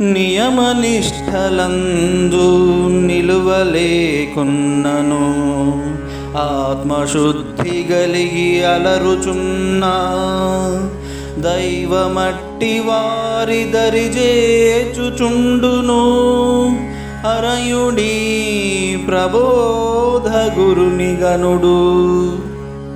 నియమనిష్టలందు నిలువలేకున్నను. ఆత్మశుద్ధి గలిగి అలరుచున్నా దైవమట్టి వారి దరిజేచుచుండును అరయుడి ప్రబోధ గురుని గనుడు